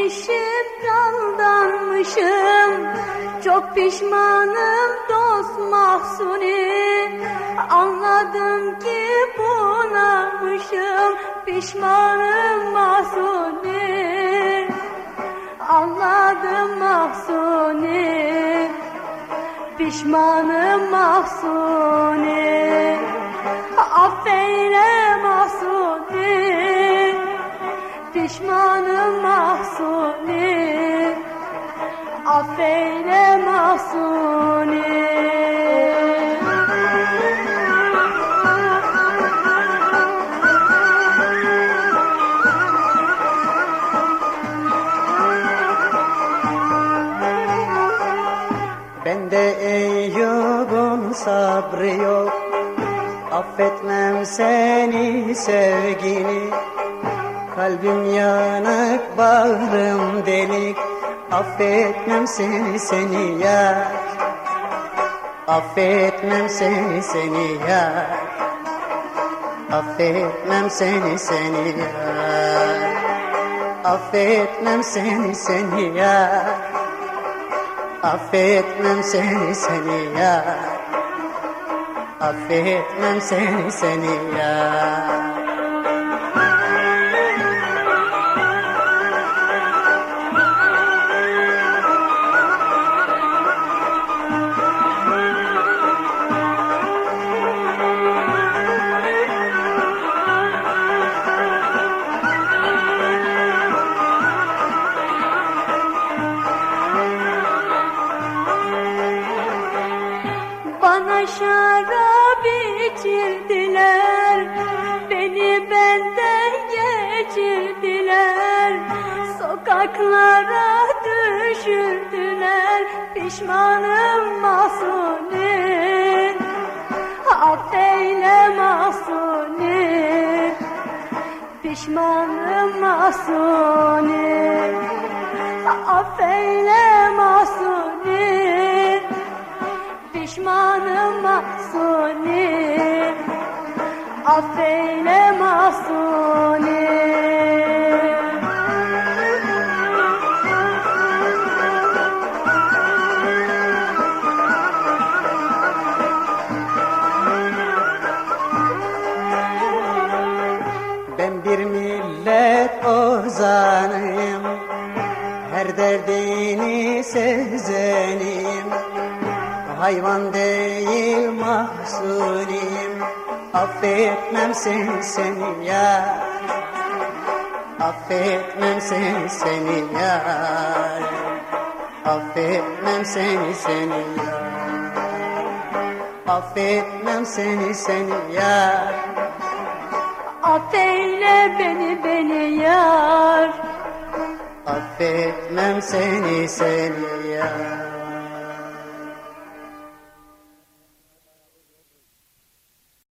Cahilmişim, daldanmışım Çok pişmanım dost mahsuni Anladım ki bunamışım Pişmanım mahsuni Anladım mahsuni Pişmanım mahsuni Affeyle mahsuni Bende Eyyub'un sabrı yok. Affetmem seni sevgini. Kalbim yanık, bağrım delik Affetmem seni seni ya Affetmem seni seni ya Affetmem seni seni ya Affetmem seni seni ya Affetmem seni seni ya Affetmem seni seni ya Bana şarap içirdiler. Beni benden geçirdiler. Sokaklara düşürdüler. Pişmanım mahzuni. Affeyle mahzuni. Pişmanım mahzuni. Affeyle Pişmanım mahzuni Affeyle mahzuni Ben bir millet ozanıyım. Her derdini sezenim Hayvan değil mahzuniyim Affetmem seni seni ya. Affetmem seni seni ya. Affetmem seni seni ya. Affetmem seni seni ya. Affeyle beni beni yar. Affetmem seni seni ya